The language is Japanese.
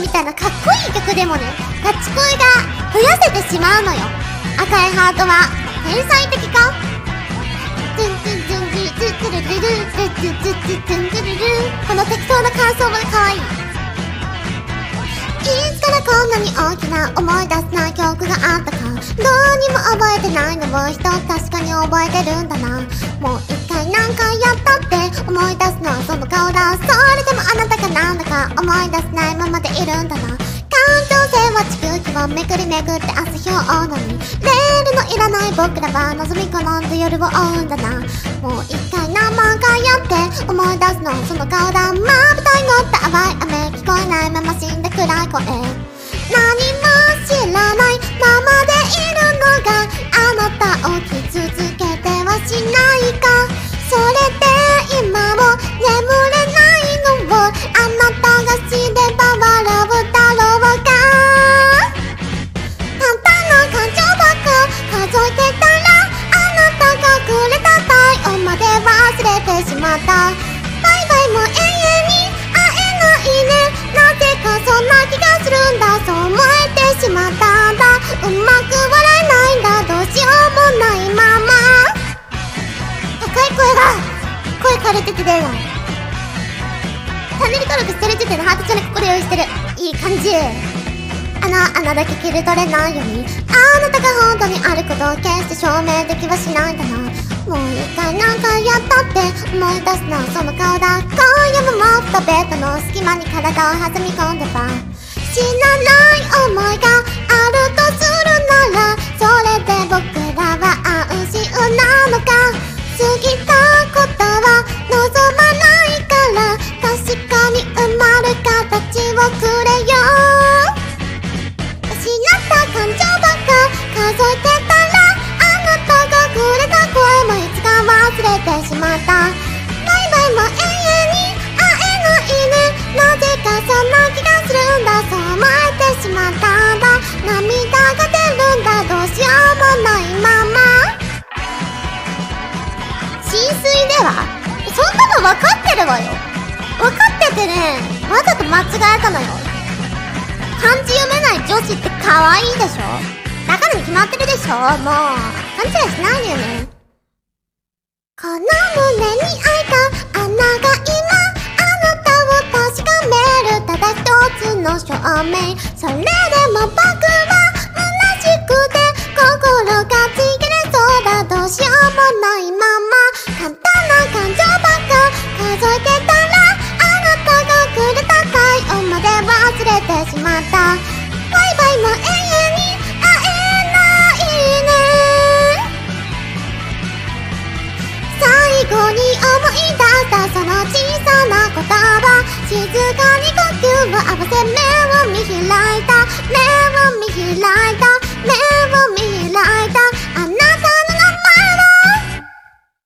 みたいなかっこいい曲でもねガチ恋が増やせてしまうのよ。赤いハートは天才的か？この適当な感想も可愛いいつからこんなに大きな思い出せない曲があったかどうにも覚えてないのを人確かに覚えてるんだなもう一回何回やった出せないままでいるんだな。環状線は地球儀をめくりめくって明日表をのに。レールのいらない僕らは望み込んで夜を追うんだな。もう一回何万回やって思い出すの。その顔だ。まぶたに乗った淡い雨聞こえないまま死んだ暗い声。何もてしまった。バイバイも永遠に会えないね。なぜかそんな気がするんだそう思えてしまったんだ。うまく笑えないんだ。どうしようもないまま。高い声が声枯れてて出るなチャンネル登録してる時点でハートチャンネルここで用意してる。いい感じ。あの穴だけ切り取れないように。あなたが本当にあることを決して証明できはしないんだな。もう一回何回やったって思い出すの。その顔だ。今夜ももっとベッドの隙間に体を挟み込んでば。死なない思いがれてしまった。バイバイも永遠に会えないね。なぜかそんな気がするんだそう思えてしまったんだ。涙が出るんだどうしようもないまま。浸水では？そんなの分かってるわよ。分かっててねわざと間違えたのよ。漢字読めない女子って可愛いでしょ。だからに決まってるでしょ。もう勘違いしないでよね。この胸に開いた穴が今あなたを確かめる。ただ一つの証明。それでも僕は虚しくて心がち小さな言